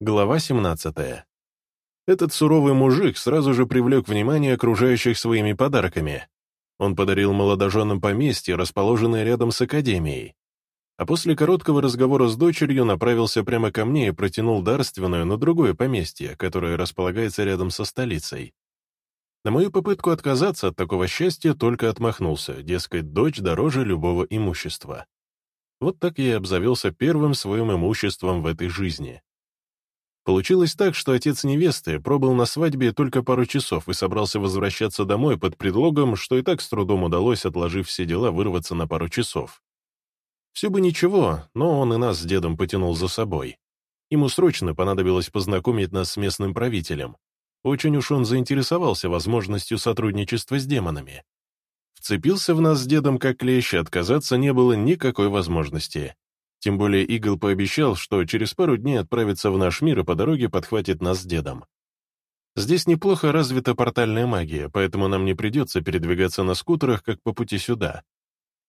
Глава 17. Этот суровый мужик сразу же привлек внимание окружающих своими подарками. Он подарил молодоженам поместье, расположенное рядом с академией. А после короткого разговора с дочерью направился прямо ко мне и протянул дарственную на другое поместье, которое располагается рядом со столицей. На мою попытку отказаться от такого счастья только отмахнулся, дескать, дочь дороже любого имущества. Вот так я и обзавелся первым своим имуществом в этой жизни. Получилось так, что отец невесты пробыл на свадьбе только пару часов и собрался возвращаться домой под предлогом, что и так с трудом удалось, отложив все дела, вырваться на пару часов. Все бы ничего, но он и нас с дедом потянул за собой. Ему срочно понадобилось познакомить нас с местным правителем. Очень уж он заинтересовался возможностью сотрудничества с демонами. Вцепился в нас с дедом как клещ, отказаться не было никакой возможности. Тем более Игл пообещал, что через пару дней отправится в наш мир и по дороге подхватит нас с дедом. Здесь неплохо развита портальная магия, поэтому нам не придется передвигаться на скутерах, как по пути сюда.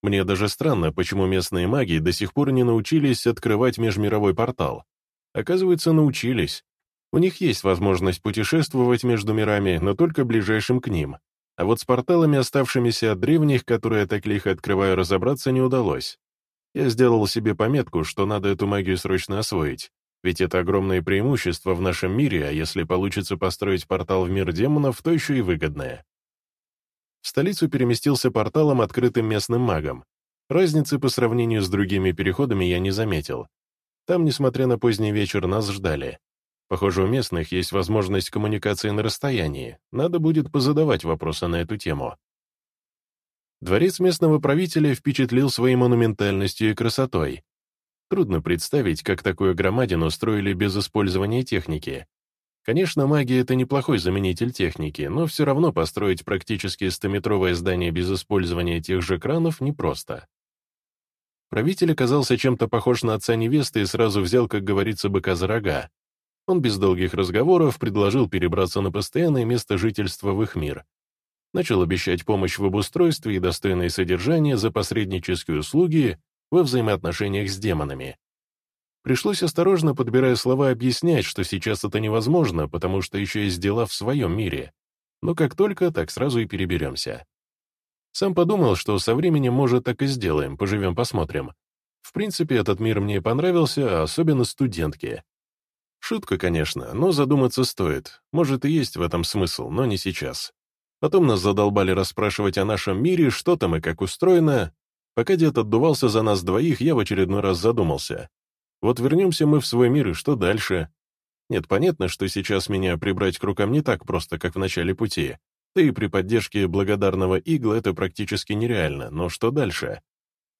Мне даже странно, почему местные маги до сих пор не научились открывать межмировой портал. Оказывается, научились. У них есть возможность путешествовать между мирами, но только ближайшим к ним. А вот с порталами, оставшимися от древних, которые так лихо открываю, разобраться не удалось. Я сделал себе пометку, что надо эту магию срочно освоить, ведь это огромное преимущество в нашем мире, а если получится построить портал в мир демонов, то еще и выгодное. В столицу переместился порталом, открытым местным магом. Разницы по сравнению с другими переходами я не заметил. Там, несмотря на поздний вечер, нас ждали. Похоже, у местных есть возможность коммуникации на расстоянии. Надо будет позадавать вопросы на эту тему. Дворец местного правителя впечатлил своей монументальностью и красотой. Трудно представить, как такую громадину строили без использования техники. Конечно, магия — это неплохой заменитель техники, но все равно построить практически стометровое здание без использования тех же кранов непросто. Правитель оказался чем-то похож на отца невесты и сразу взял, как говорится, быка за рога. Он без долгих разговоров предложил перебраться на постоянное место жительства в их мир, начал обещать помощь в обустройстве и достойное содержание за посреднические услуги во взаимоотношениях с демонами. Пришлось осторожно, подбирая слова, объяснять, что сейчас это невозможно, потому что еще есть дела в своем мире. Но как только, так сразу и переберемся. Сам подумал, что со временем, может, так и сделаем, поживем, посмотрим. В принципе, этот мир мне понравился, а особенно студентки. Шутка, конечно, но задуматься стоит. Может, и есть в этом смысл, но не сейчас. Потом нас задолбали расспрашивать о нашем мире, что там и как устроено. Пока дед отдувался за нас двоих, я в очередной раз задумался. Вот вернемся мы в свой мир, и что дальше? Нет, понятно, что сейчас меня прибрать к рукам не так просто, как в начале пути. Да и при поддержке благодарного игла это практически нереально, но что дальше?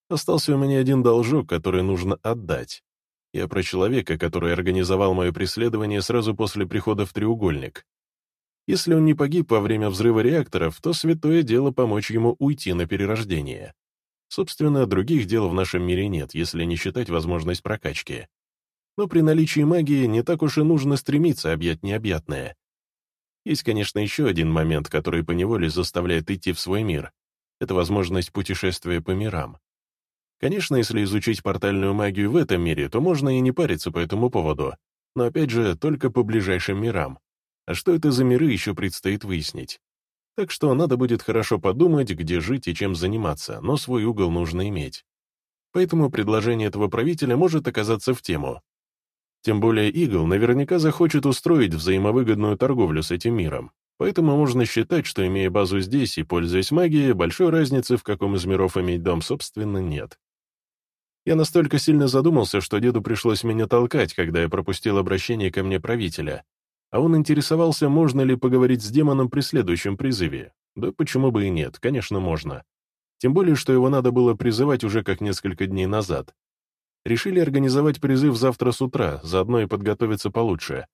Остался у меня один должок, который нужно отдать. Я про человека, который организовал мое преследование сразу после прихода в треугольник. Если он не погиб во время взрыва реакторов, то святое дело помочь ему уйти на перерождение. Собственно, других дел в нашем мире нет, если не считать возможность прокачки. Но при наличии магии не так уж и нужно стремиться объять необъятное. Есть, конечно, еще один момент, который поневоле заставляет идти в свой мир. Это возможность путешествия по мирам. Конечно, если изучить портальную магию в этом мире, то можно и не париться по этому поводу. Но опять же, только по ближайшим мирам. А что это за миры, еще предстоит выяснить. Так что надо будет хорошо подумать, где жить и чем заниматься, но свой угол нужно иметь. Поэтому предложение этого правителя может оказаться в тему. Тем более Игл наверняка захочет устроить взаимовыгодную торговлю с этим миром. Поэтому можно считать, что, имея базу здесь и пользуясь магией, большой разницы, в каком из миров иметь дом, собственно, нет. Я настолько сильно задумался, что деду пришлось меня толкать, когда я пропустил обращение ко мне правителя, а он интересовался, можно ли поговорить с демоном при следующем призыве. Да почему бы и нет, конечно, можно. Тем более, что его надо было призывать уже как несколько дней назад. Решили организовать призыв завтра с утра, заодно и подготовиться получше.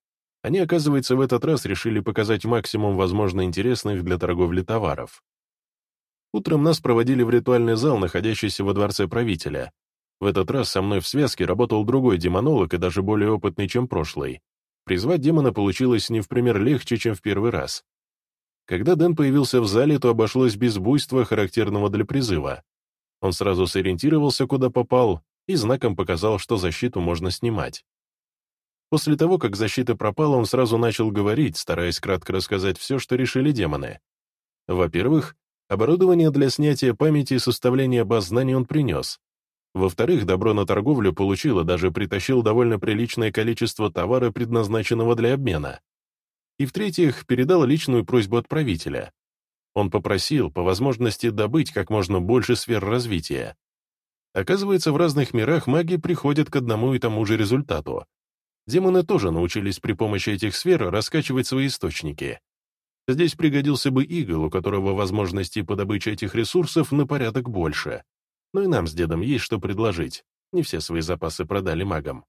Они, оказывается, в этот раз решили показать максимум возможно интересных для торговли товаров. Утром нас проводили в ритуальный зал, находящийся во дворце правителя. В этот раз со мной в связке работал другой демонолог и даже более опытный, чем прошлый. Призвать демона получилось не в пример легче, чем в первый раз. Когда Дэн появился в зале, то обошлось без буйства, характерного для призыва. Он сразу сориентировался, куда попал, и знаком показал, что защиту можно снимать. После того, как защита пропала, он сразу начал говорить, стараясь кратко рассказать все, что решили демоны. Во-первых, оборудование для снятия памяти и составления баз знаний он принес. Во-вторых, добро на торговлю получил и даже притащил довольно приличное количество товара, предназначенного для обмена. И в-третьих, передал личную просьбу отправителя. Он попросил, по возможности, добыть как можно больше сфер развития. Оказывается, в разных мирах маги приходят к одному и тому же результату. Демоны тоже научились при помощи этих сфер раскачивать свои источники. Здесь пригодился бы игл, у которого возможностей по добыче этих ресурсов на порядок больше. Но и нам с дедом есть что предложить. Не все свои запасы продали магам.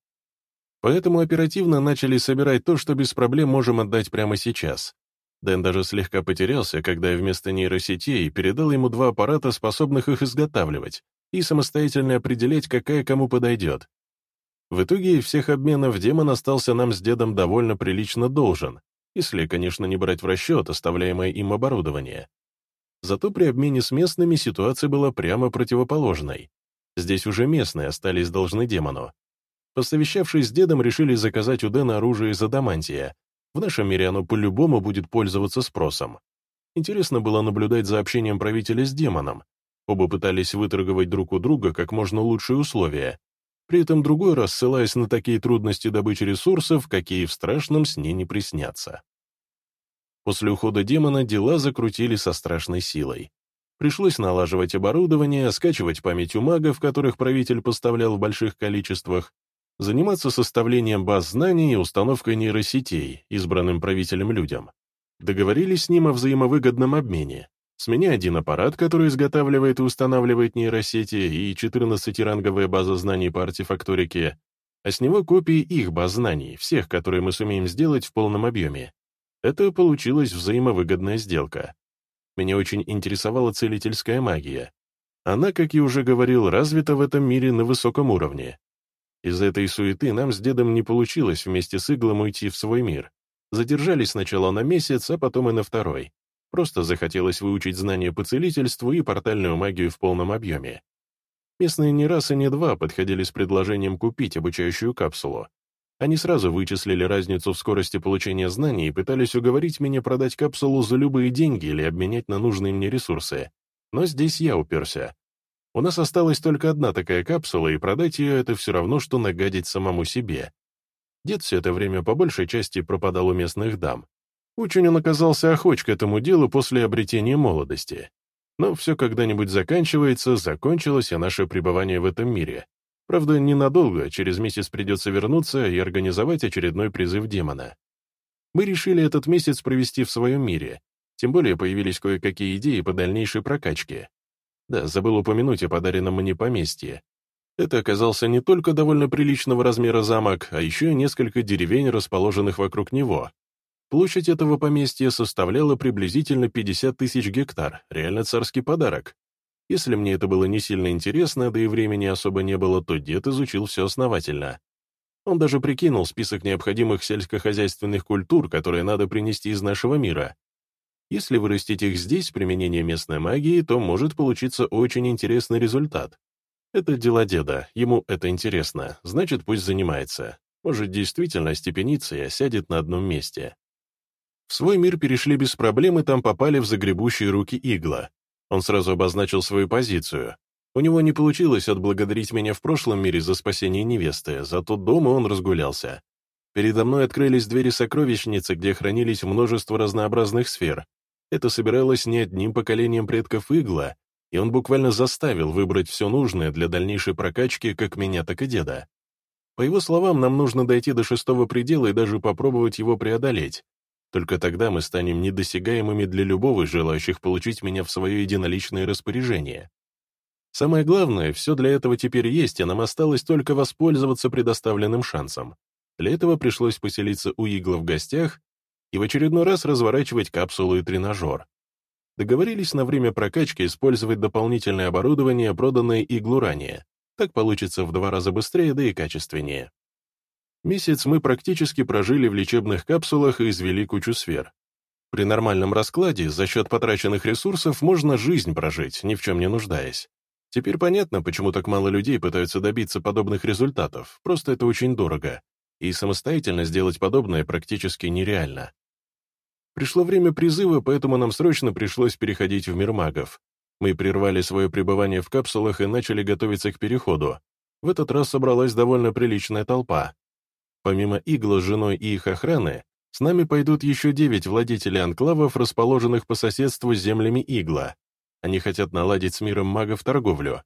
Поэтому оперативно начали собирать то, что без проблем можем отдать прямо сейчас. Дэн даже слегка потерялся, когда я вместо нейросетей передал ему два аппарата, способных их изготавливать, и самостоятельно определять, какая кому подойдет. В итоге всех обменов демон остался нам с дедом довольно прилично должен, если, конечно, не брать в расчет оставляемое им оборудование. Зато при обмене с местными ситуация была прямо противоположной. Здесь уже местные остались должны демону. Посовещавшись с дедом, решили заказать у Дэна оружие из адамантия, в нашем мире оно по-любому будет пользоваться спросом. Интересно было наблюдать за общением правителя с демоном. Оба пытались выторговать друг у друга как можно лучшие условия. При этом другой раз ссылаясь на такие трудности добычи ресурсов, какие в страшном сне не приснятся. После ухода демона дела закрутили со страшной силой. Пришлось налаживать оборудование, скачивать память у магов, которых правитель поставлял в больших количествах, заниматься составлением баз знаний и установкой нейросетей, избранным правителем людям. Договорились с ним о взаимовыгодном обмене. С меня один аппарат, который изготавливает и устанавливает нейросети, и 14-ранговая база знаний по артефакторике, а с него копии их баз знаний, всех, которые мы сумеем сделать в полном объеме. Это получилась взаимовыгодная сделка. Меня очень интересовала целительская магия. Она, как я уже говорил, развита в этом мире на высоком уровне. Из-за этой суеты нам с дедом не получилось вместе с Иглом уйти в свой мир. Задержались сначала на месяц, а потом и на второй. Просто захотелось выучить знания по целительству и портальную магию в полном объеме. Местные не раз и не два подходили с предложением купить обучающую капсулу. Они сразу вычислили разницу в скорости получения знаний и пытались уговорить меня продать капсулу за любые деньги или обменять на нужные мне ресурсы. Но здесь я уперся. У нас осталась только одна такая капсула, и продать ее — это все равно, что нагадить самому себе. Дед все это время по большей части пропадал у местных дам. Очень он оказался охоч к этому делу после обретения молодости. Но все когда-нибудь заканчивается, закончилось и наше пребывание в этом мире. Правда, ненадолго, через месяц придется вернуться и организовать очередной призыв демона. Мы решили этот месяц провести в своем мире, тем более появились кое-какие идеи по дальнейшей прокачке. Да, забыл упомянуть о подаренном мне поместье. Это оказался не только довольно приличного размера замок, а еще и несколько деревень, расположенных вокруг него. Площадь этого поместья составляла приблизительно 50 тысяч гектар, реально царский подарок. Если мне это было не сильно интересно, да и времени особо не было, то дед изучил все основательно. Он даже прикинул список необходимых сельскохозяйственных культур, которые надо принести из нашего мира, если вырастить их здесь с применением местной магии, то может получиться очень интересный результат. Это дела деда, ему это интересно, значит, пусть занимается. Может, действительно степенится и осядет на одном месте. В свой мир перешли без проблем и там попали в загребущие руки игла. Он сразу обозначил свою позицию. У него не получилось отблагодарить меня в прошлом мире за спасение невесты, зато дома он разгулялся. Передо мной открылись двери сокровищницы, где хранились множество разнообразных сфер, это собиралось не одним поколением предков Игла, и он буквально заставил выбрать все нужное для дальнейшей прокачки как меня, так и деда. По его словам, нам нужно дойти до шестого предела и даже попробовать его преодолеть. Только тогда мы станем недосягаемыми для любого желающих получить меня в свое единоличное распоряжение. Самое главное, все для этого теперь есть, и нам осталось только воспользоваться предоставленным шансом. Для этого пришлось поселиться у Игла в гостях и в очередной раз разворачивать капсулу и тренажер. Договорились на время прокачки использовать дополнительное оборудование, проданное иглу ранее. Так получится в два раза быстрее, да и качественнее. Месяц мы практически прожили в лечебных капсулах и извели кучу сфер. При нормальном раскладе за счет потраченных ресурсов можно жизнь прожить, ни в чем не нуждаясь. Теперь понятно, почему так мало людей пытаются добиться подобных результатов, просто это очень дорого. и самостоятельно сделать подобное практически нереально. Пришло время призыва, поэтому нам срочно пришлось переходить в мир магов. Мы прервали свое пребывание в капсулах и начали готовиться к переходу. В этот раз собралась довольно приличная толпа. Помимо Игла с женой и их охраны, с нами пойдут еще девять владетелей анклавов, расположенных по соседству с землями Игла. Они хотят наладить с миром магов торговлю.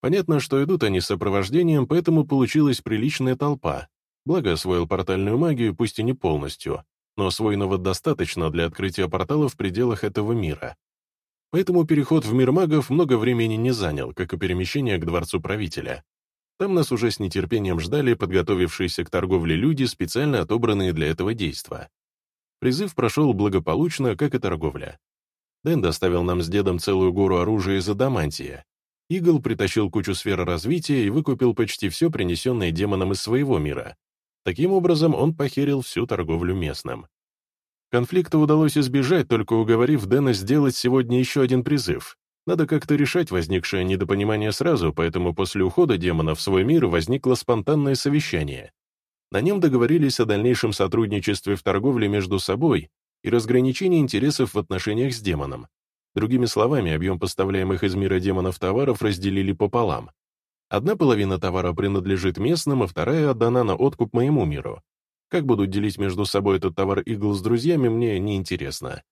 Понятно, что идут они с сопровождением, поэтому получилась приличная толпа. Благо освоил портальную магию, пусть и не полностью, но освоенного достаточно для открытия портала в пределах этого мира. Поэтому переход в мир магов много времени не занял, как и перемещение к дворцу правителя. Там нас уже с нетерпением ждали подготовившиеся к торговле люди, специально отобранные для этого действа. Призыв прошел благополучно, как и торговля. Дэн доставил нам с дедом целую гору оружия из адамантия. Игл притащил кучу сфер развития и выкупил почти все принесенное демоном из своего мира. Таким образом, он похерил всю торговлю местным. Конфликта удалось избежать, только уговорив Дэна сделать сегодня еще один призыв. Надо как-то решать возникшее недопонимание сразу, поэтому после ухода демона в свой мир возникло спонтанное совещание. На нем договорились о дальнейшем сотрудничестве в торговле между собой и разграничении интересов в отношениях с демоном. Другими словами, объем поставляемых из мира демонов товаров разделили пополам. Одна половина товара принадлежит местным, а вторая отдана на откуп моему миру. Как будут делить между собой этот товар Игл с друзьями, мне не интересно.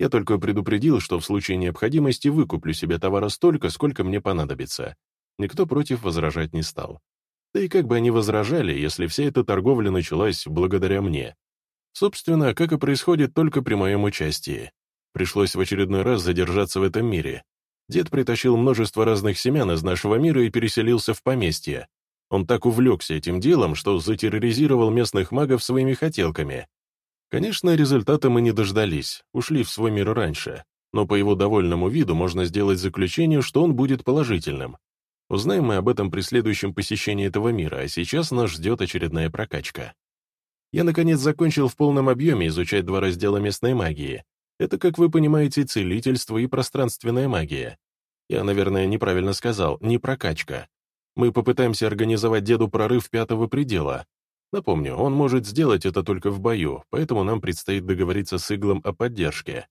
Я только предупредил, что в случае необходимости выкуплю себе товара столько, сколько мне понадобится. Никто против возражать не стал. Да и как бы они возражали, если вся эта торговля началась благодаря мне. Собственно, как и происходит только при моем участии. Пришлось в очередной раз задержаться в этом мире, Дед притащил множество разных семян из нашего мира и переселился в поместье. Он так увлекся этим делом, что затерроризировал местных магов своими хотелками. Конечно, результата мы не дождались, ушли в свой мир раньше, но по его довольному виду можно сделать заключение, что он будет положительным. Узнаем мы об этом при следующем посещении этого мира, а сейчас нас ждет очередная прокачка. Я, наконец, закончил в полном объеме изучать два раздела местной магии, это, как вы понимаете, целительство и пространственная магия. Я, наверное, неправильно сказал, не прокачка. Мы попытаемся организовать деду прорыв пятого предела. Напомню, он может сделать это только в бою, поэтому нам предстоит договориться с Иглом о поддержке.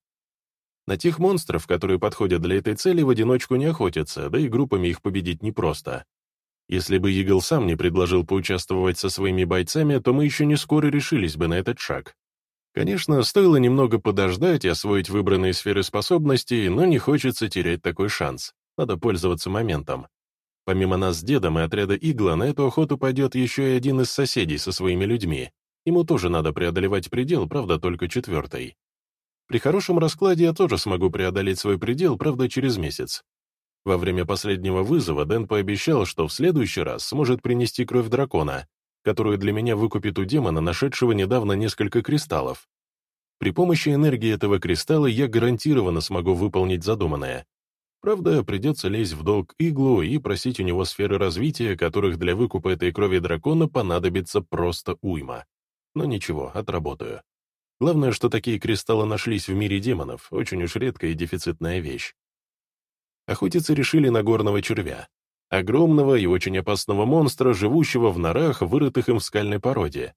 На тех монстров, которые подходят для этой цели, в одиночку не охотятся, да и группами их победить непросто. Если бы Игл сам не предложил поучаствовать со своими бойцами, то мы еще не скоро решились бы на этот шаг. Конечно, стоило немного подождать и освоить выбранные сферы способностей, но не хочется терять такой шанс. Надо пользоваться моментом. Помимо нас с дедом и отряда Игла, на эту охоту пойдет еще и один из соседей со своими людьми. Ему тоже надо преодолевать предел, правда, только четвертый. При хорошем раскладе я тоже смогу преодолеть свой предел, правда, через месяц. Во время последнего вызова Дэн пообещал, что в следующий раз сможет принести кровь дракона, которую для меня выкупит у демона, нашедшего недавно несколько кристаллов. При помощи энергии этого кристалла я гарантированно смогу выполнить задуманное. Правда, придется лезть в долг иглу и просить у него сферы развития, которых для выкупа этой крови дракона понадобится просто уйма. Но ничего, отработаю. Главное, что такие кристаллы нашлись в мире демонов, очень уж редкая и дефицитная вещь. Охотиться решили на горного червя. Огромного и очень опасного монстра, живущего в норах, вырытых им в скальной породе.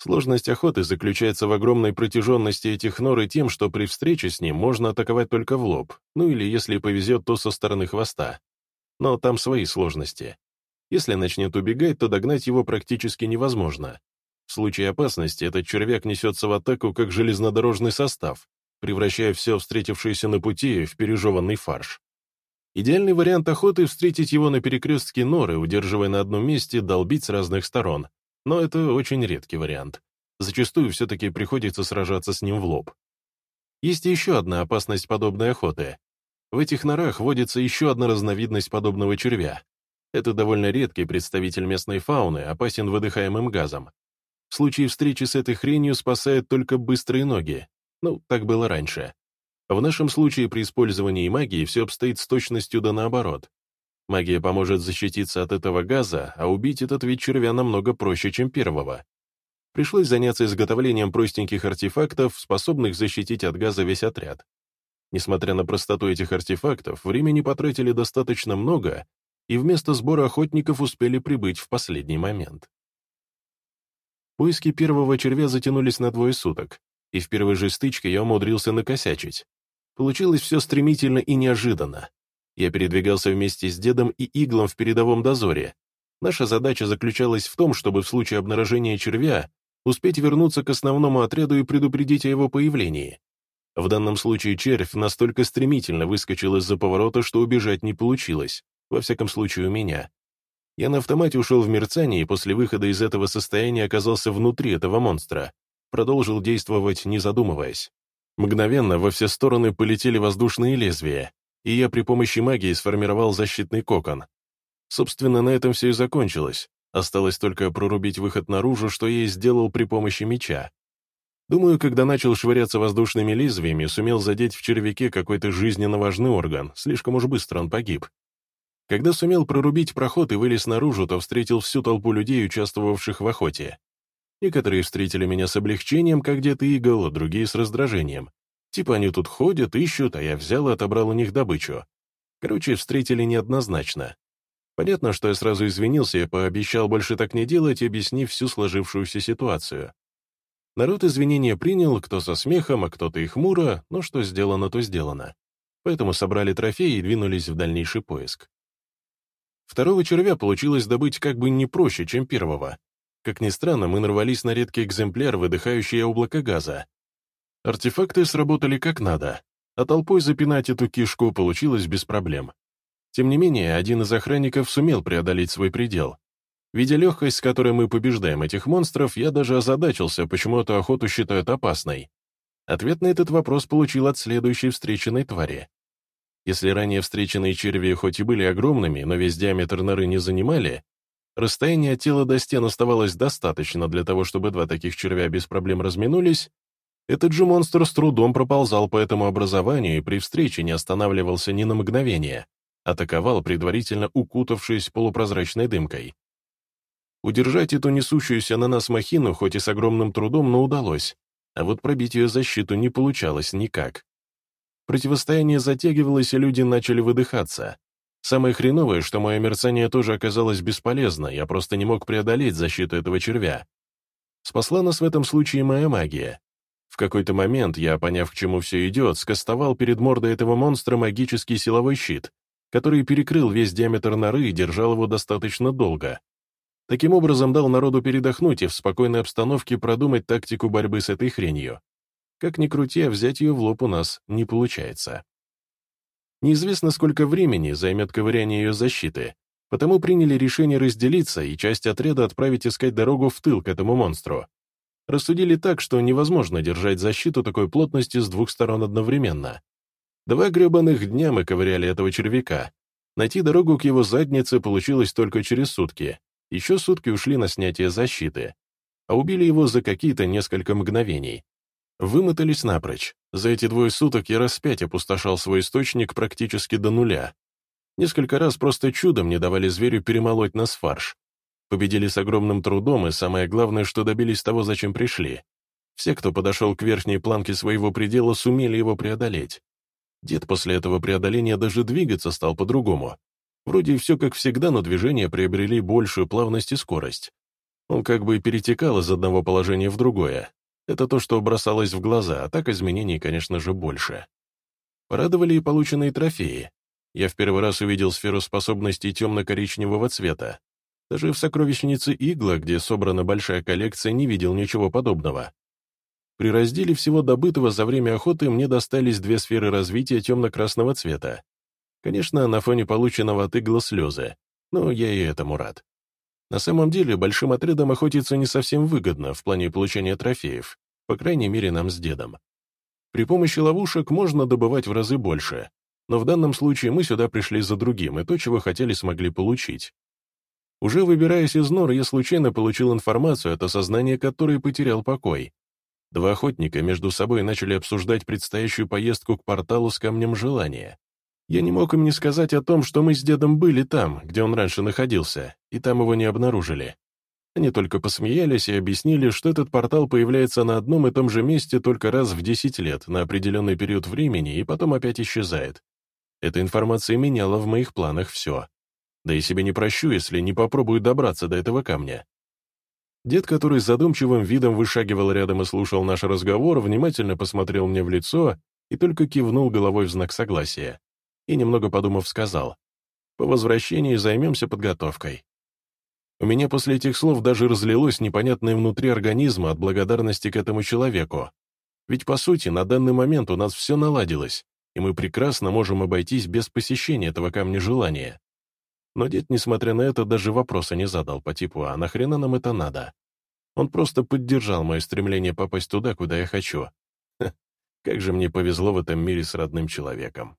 Сложность охоты заключается в огромной протяженности этих нор и тем, что при встрече с ним можно атаковать только в лоб, ну или, если повезет, то со стороны хвоста. Но там свои сложности. Если начнет убегать, то догнать его практически невозможно. В случае опасности этот червяк несется в атаку как железнодорожный состав, превращая все встретившееся на пути в пережеванный фарш. Идеальный вариант охоты — встретить его на перекрестке норы, удерживая на одном месте, долбить с разных сторон. Но это очень редкий вариант. Зачастую все-таки приходится сражаться с ним в лоб. Есть еще одна опасность подобной охоты. В этих норах водится еще одна разновидность подобного червя. Это довольно редкий представитель местной фауны, опасен выдыхаемым газом. В случае встречи с этой хренью спасают только быстрые ноги. Ну, так было раньше. В нашем случае при использовании магии все обстоит с точностью да наоборот. Магия поможет защититься от этого газа, а убить этот вид червя намного проще, чем первого. Пришлось заняться изготовлением простеньких артефактов, способных защитить от газа весь отряд. Несмотря на простоту этих артефактов, времени потратили достаточно много, и вместо сбора охотников успели прибыть в последний момент. Поиски первого червя затянулись на двое суток, и в первой же стычке я умудрился накосячить. Получилось все стремительно и неожиданно. Я передвигался вместе с дедом и иглом в передовом дозоре. Наша задача заключалась в том, чтобы в случае обнаружения червя успеть вернуться к основному отряду и предупредить о его появлении. В данном случае червь настолько стремительно выскочил из-за поворота, что убежать не получилось, во всяком случае у меня. Я на автомате ушел в мерцание и после выхода из этого состояния оказался внутри этого монстра. Продолжил действовать, не задумываясь. Мгновенно во все стороны полетели воздушные лезвия, и я при помощи магии сформировал защитный кокон. Собственно, на этом все и закончилось. Осталось только прорубить выход наружу, что я и сделал при помощи меча. Думаю, когда начал швыряться воздушными лезвиями, сумел задеть в червяке какой-то жизненно важный орган, слишком уж быстро он погиб. Когда сумел прорубить проход и вылез наружу, то встретил всю толпу людей, участвовавших в охоте. Некоторые встретили меня с облегчением, как дед игл, другие с раздражением. Типа они тут ходят, ищут, а я взял и отобрал у них добычу. Короче, встретили неоднозначно. Понятно, что я сразу извинился и пообещал больше так не делать, объяснив всю сложившуюся ситуацию. Народ извинения принял, кто со смехом, а кто-то и хмуро, но что сделано, то сделано. Поэтому собрали трофеи и двинулись в дальнейший поиск. Второго червя получилось добыть как бы не проще, чем первого. Как ни странно, мы нарвались на редкий экземпляр, выдыхающий облако газа. Артефакты сработали как надо, а толпой запинать эту кишку получилось без проблем. Тем не менее, один из охранников сумел преодолеть свой предел. Видя легкость, с которой мы побеждаем этих монстров, я даже озадачился, почему эту охоту считают опасной. Ответ на этот вопрос получил от следующей встреченной твари. Если ранее встреченные черви хоть и были огромными, но весь диаметр норы не занимали, расстояние от тела до стен оставалось достаточно для того, чтобы два таких червя без проблем разминулись, этот же монстр с трудом проползал по этому образованию и при встрече не останавливался ни на мгновение, атаковал, предварительно укутавшись полупрозрачной дымкой. Удержать эту несущуюся на нас махину хоть и с огромным трудом, но удалось, а вот пробить ее защиту не получалось никак. Противостояние затягивалось, и люди начали выдыхаться. Самое хреновое, что мое мерцание тоже оказалось бесполезно, я просто не мог преодолеть защиту этого червя. Спасла нас в этом случае моя магия. Какой-то момент я, поняв, к чему все идет, скостовал перед мордой этого монстра магический силовой щит, который перекрыл весь диаметр норы и держал его достаточно долго. Таким образом, дал народу передохнуть и в спокойной обстановке продумать тактику борьбы с этой хренью. Как ни крути, а взять ее в лоб у нас не получается. Неизвестно, сколько времени займет ковыряние ее защиты, потому приняли решение разделиться и часть отряда отправить искать дорогу в тыл к этому монстру. Рассудили так, что невозможно держать защиту такой плотности с двух сторон одновременно. Два гребаных дня мы ковыряли этого червяка. Найти дорогу к его заднице получилось только через сутки. Еще сутки ушли на снятие защиты. А убили его за какие-то несколько мгновений. Вымотались напрочь. За эти двое суток я раз пять опустошал свой источник практически до нуля. Несколько раз просто чудом не давали зверю перемолоть нас фарш. Победили с огромным трудом, и самое главное, что добились того, зачем пришли. Все, кто подошел к верхней планке своего предела, сумели его преодолеть. Дед после этого преодоления даже двигаться стал по-другому. Вроде все как всегда, но движения приобрели большую плавность и скорость. Он как бы перетекал из одного положения в другое, это то, что бросалось в глаза, а так изменений, конечно же, больше. Порадовали и полученные трофеи. Я в первый раз увидел сферу способностей темно-коричневого цвета. Даже в сокровищнице Игла, где собрана большая коллекция, не видел ничего подобного. При разделе всего добытого за время охоты мне достались две сферы развития темно-красного цвета. Конечно, на фоне полученного от Игла слезы, но я и этому рад. На самом деле, большим отрядом охотиться не совсем выгодно в плане получения трофеев, по крайней мере, нам с дедом. При помощи ловушек можно добывать в разы больше, но в данном случае мы сюда пришли за другим, и то, чего хотели, смогли получить. Уже выбираясь из нор, я случайно получил информацию, от осознания которой потерял покой. Два охотника между собой начали обсуждать предстоящую поездку к порталу с камнем желания. Я не мог им не сказать о том, что мы с дедом были там, где он раньше находился, и там его не обнаружили. Они только посмеялись и объяснили, что этот портал появляется на одном и том же месте только раз в 10 лет, на определенный период времени, и потом опять исчезает. Эта информация меняла в моих планах все. Да и себе не прощу, если не попробую добраться до этого камня. Дед, который с задумчивым видом вышагивал рядом и слушал наш разговор, внимательно посмотрел мне в лицо и только кивнул головой в знак согласия. И, немного подумав, сказал, «По возвращении займемся подготовкой». У меня после этих слов даже разлилось непонятное внутри организма от благодарности к этому человеку. Ведь, по сути, на данный момент у нас все наладилось, и мы прекрасно можем обойтись без посещения этого камня желания. Но дед, несмотря на это, даже вопроса не задал по типу «А нахрена нам это надо?». Он просто поддержал мое стремление попасть туда, куда я хочу. Ха, как же мне повезло в этом мире с родным человеком.